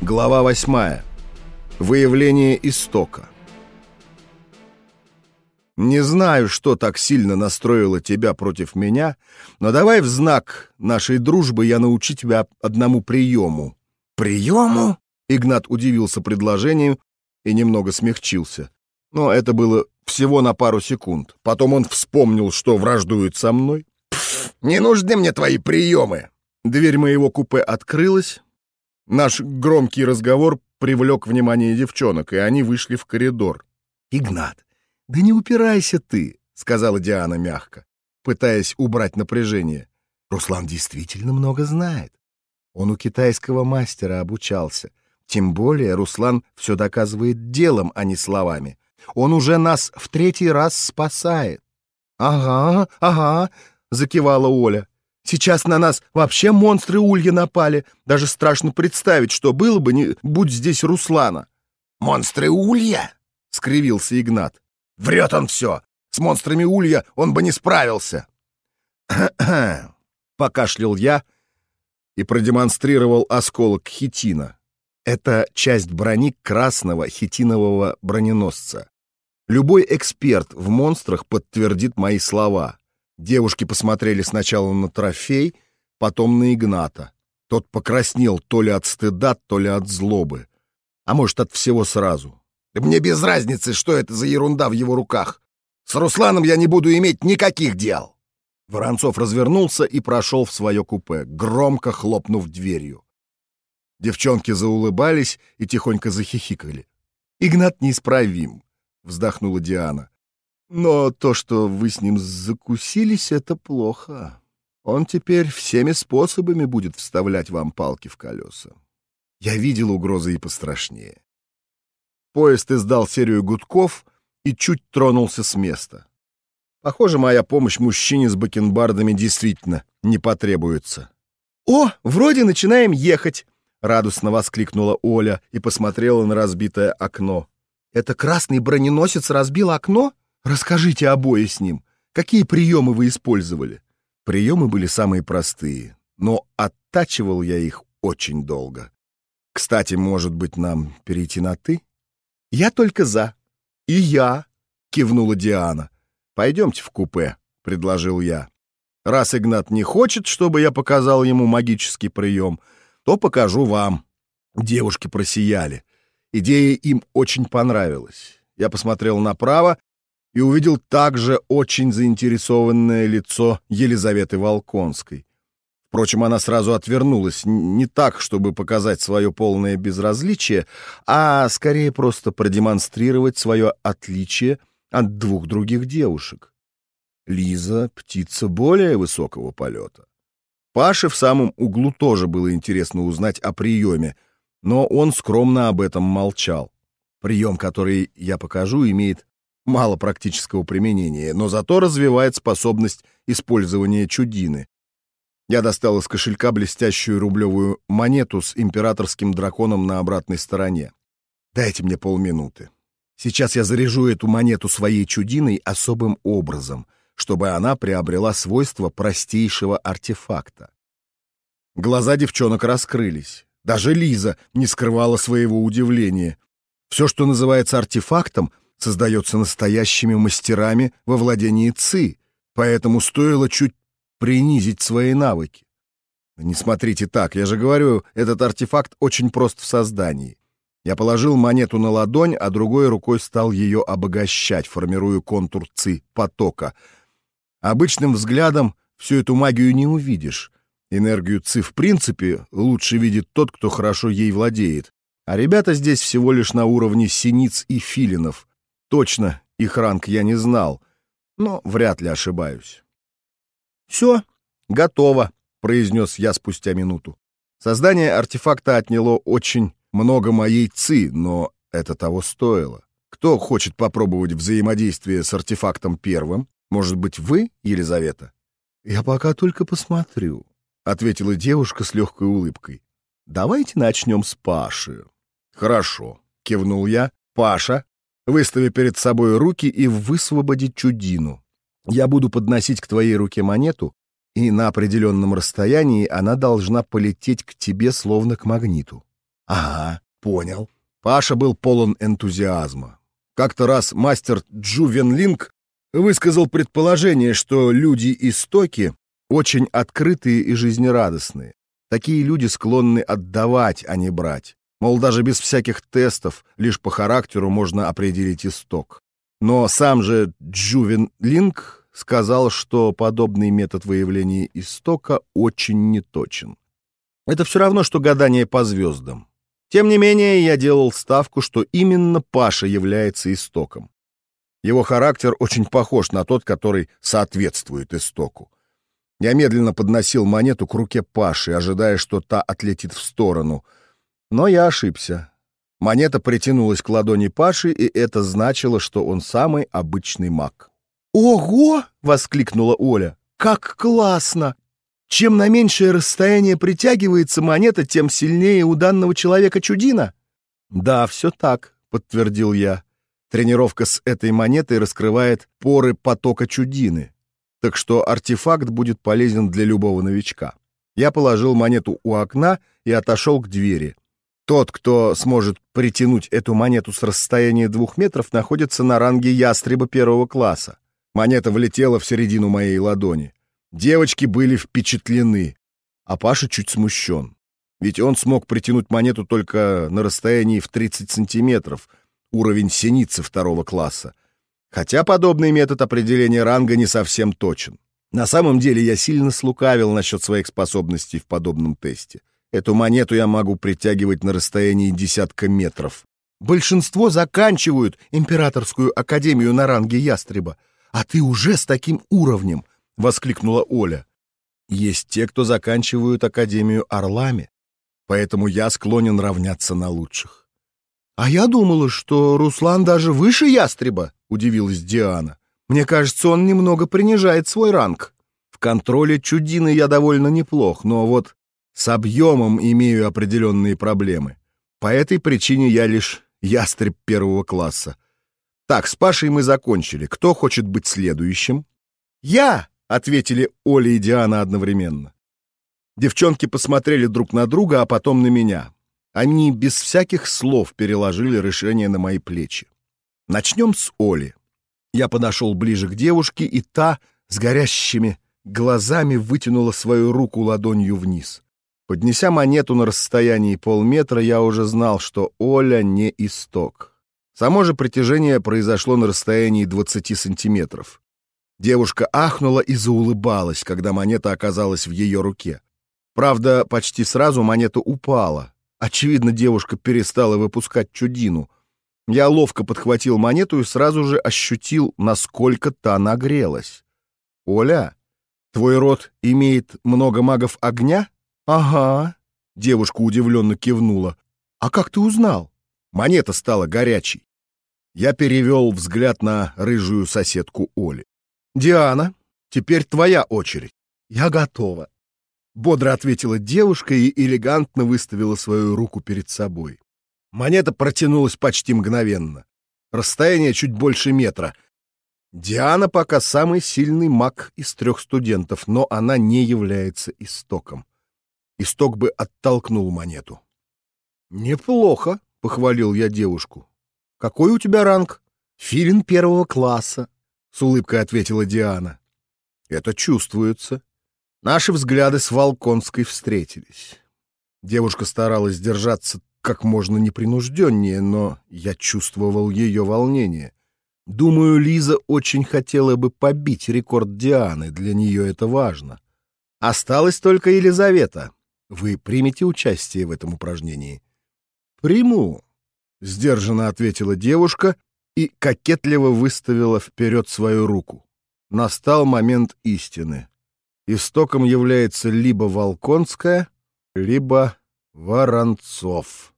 Глава 8. Выявление истока. Не знаю, что так сильно настроило тебя против меня, но давай в знак нашей дружбы я научу тебя одному приему. Приему? Игнат удивился предложению и немного смягчился. Но это было всего на пару секунд. Потом он вспомнил, что враждует со мной. Не нужны мне твои приемы. Дверь моего купе открылась, Наш громкий разговор привлек внимание девчонок, и они вышли в коридор. «Игнат, да не упирайся ты», — сказала Диана мягко, пытаясь убрать напряжение. «Руслан действительно много знает. Он у китайского мастера обучался. Тем более Руслан все доказывает делом, а не словами. Он уже нас в третий раз спасает». «Ага, ага», — закивала Оля. Сейчас на нас вообще монстры улья напали. Даже страшно представить, что было бы, не будь здесь Руслана. «Монстры улья?» — скривился Игнат. «Врет он все. С монстрами улья он бы не справился». покашлял я и продемонстрировал осколок хитина. Это часть брони красного хитинового броненосца. Любой эксперт в монстрах подтвердит мои слова. Девушки посмотрели сначала на трофей, потом на Игната. Тот покраснел то ли от стыда, то ли от злобы. А может, от всего сразу. «Мне без разницы, что это за ерунда в его руках. С Русланом я не буду иметь никаких дел!» Воронцов развернулся и прошел в свое купе, громко хлопнув дверью. Девчонки заулыбались и тихонько захихикали. «Игнат неисправим», — вздохнула Диана. Но то, что вы с ним закусились, это плохо. Он теперь всеми способами будет вставлять вам палки в колеса. Я видел угрозы и пострашнее. Поезд издал серию гудков и чуть тронулся с места. Похоже, моя помощь мужчине с бакенбардами действительно не потребуется. «О, вроде начинаем ехать!» — радостно воскликнула Оля и посмотрела на разбитое окно. «Это красный броненосец разбил окно?» Расскажите обои с ним. Какие приемы вы использовали? Приемы были самые простые, но оттачивал я их очень долго. Кстати, может быть, нам перейти на «ты»? Я только за. И я, кивнула Диана. Пойдемте в купе, предложил я. Раз Игнат не хочет, чтобы я показал ему магический прием, то покажу вам. Девушки просияли. Идея им очень понравилась. Я посмотрел направо и увидел также очень заинтересованное лицо Елизаветы Волконской. Впрочем, она сразу отвернулась, не так, чтобы показать свое полное безразличие, а скорее просто продемонстрировать свое отличие от двух других девушек. Лиза — птица более высокого полета. Паше в самом углу тоже было интересно узнать о приеме, но он скромно об этом молчал. Прием, который я покажу, имеет мало практического применения, но зато развивает способность использования чудины. Я достал из кошелька блестящую рублевую монету с императорским драконом на обратной стороне. Дайте мне полминуты. Сейчас я заряжу эту монету своей чудиной особым образом, чтобы она приобрела свойства простейшего артефакта. Глаза девчонок раскрылись. Даже Лиза не скрывала своего удивления. Все, что называется артефактом — создается настоящими мастерами во владении ЦИ, поэтому стоило чуть принизить свои навыки. Не смотрите так, я же говорю, этот артефакт очень прост в создании. Я положил монету на ладонь, а другой рукой стал ее обогащать, формируя контур ЦИ потока. Обычным взглядом всю эту магию не увидишь. Энергию ЦИ в принципе лучше видит тот, кто хорошо ей владеет. А ребята здесь всего лишь на уровне синиц и филинов. Точно их ранг я не знал, но вряд ли ошибаюсь. «Все, готово», — произнес я спустя минуту. Создание артефакта отняло очень много моей ци, но это того стоило. Кто хочет попробовать взаимодействие с артефактом первым? Может быть, вы, Елизавета? Я пока только посмотрю, — ответила девушка с легкой улыбкой. Давайте начнем с Паши. Хорошо, — кивнул я. Паша, выстави перед собой руки и высвободи чудину. Я буду подносить к твоей руке монету, и на определенном расстоянии она должна полететь к тебе словно к магниту. Ага, понял. Паша был полон энтузиазма. Как-то раз мастер Джувен Линк высказал предположение, что люди истоки очень открытые и жизнерадостные. Такие люди склонны отдавать, а не брать. Мол, даже без всяких тестов, лишь по характеру можно определить исток. Но сам же Джувен Линк сказал, что подобный метод выявления истока очень неточен. Это все равно, что гадание по звездам. Тем не менее, я делал ставку, что именно Паша является истоком. Его характер очень похож на тот, который соответствует истоку. Я медленно подносил монету к руке Паши, ожидая, что та отлетит в сторону. Но я ошибся. Монета притянулась к ладони Паши, и это значило, что он самый обычный маг. «Ого!» — воскликнула Оля. «Как классно! Чем на меньшее расстояние притягивается монета, тем сильнее у данного человека чудина?» «Да, все так», — подтвердил я. Тренировка с этой монетой раскрывает поры потока чудины, так что артефакт будет полезен для любого новичка. Я положил монету у окна и отошел к двери. Тот, кто сможет притянуть эту монету с расстояния двух метров, находится на ранге ястреба первого класса. Монета влетела в середину моей ладони. Девочки были впечатлены, а Паша чуть смущен. Ведь он смог притянуть монету только на расстоянии в 30 сантиметров, уровень синицы второго класса. Хотя подобный метод определения ранга не совсем точен. На самом деле я сильно слукавил насчет своих способностей в подобном тесте. Эту монету я могу притягивать на расстоянии десятка метров. Большинство заканчивают императорскую академию на ранге ястреба, а ты уже с таким уровнем, — воскликнула Оля. Есть те, кто заканчивают академию орлами, поэтому я склонен равняться на лучших. «А я думала, что Руслан даже выше ястреба», — удивилась Диана. «Мне кажется, он немного принижает свой ранг. В контроле чудины я довольно неплох, но вот с объемом имею определенные проблемы. По этой причине я лишь ястреб первого класса. Так, с Пашей мы закончили. Кто хочет быть следующим?» «Я!» — ответили Оля и Диана одновременно. Девчонки посмотрели друг на друга, а потом на меня. Они без всяких слов переложили решение на мои плечи. Начнем с Оли. Я подошел ближе к девушке, и та с горящими глазами вытянула свою руку ладонью вниз. Поднеся монету на расстоянии полметра, я уже знал, что Оля не исток. Само же притяжение произошло на расстоянии 20 сантиметров. Девушка ахнула и заулыбалась, когда монета оказалась в ее руке. Правда, почти сразу монета упала, Очевидно, девушка перестала выпускать чудину. Я ловко подхватил монету и сразу же ощутил, насколько та нагрелась. «Оля, твой род имеет много магов огня?» «Ага», — девушка удивленно кивнула. «А как ты узнал?» Монета стала горячей. Я перевел взгляд на рыжую соседку Оли. «Диана, теперь твоя очередь». «Я готова», Бодро ответила девушка и элегантно выставила свою руку перед собой. Монета протянулась почти мгновенно. Расстояние чуть больше метра. Диана пока самый сильный маг из трех студентов, но она не является истоком. Исток бы оттолкнул монету. «Неплохо», — похвалил я девушку. «Какой у тебя ранг?» «Филин первого класса», — с улыбкой ответила Диана. «Это чувствуется», Наши взгляды с Волконской встретились. Девушка старалась держаться как можно непринужденнее, но я чувствовал ее волнение. Думаю, Лиза очень хотела бы побить рекорд Дианы, для нее это важно. Осталась только Елизавета. Вы примете участие в этом упражнении? Приму, — сдержанно ответила девушка и кокетливо выставила вперед свою руку. Настал момент истины истоком является либо Волконская, либо Воронцов.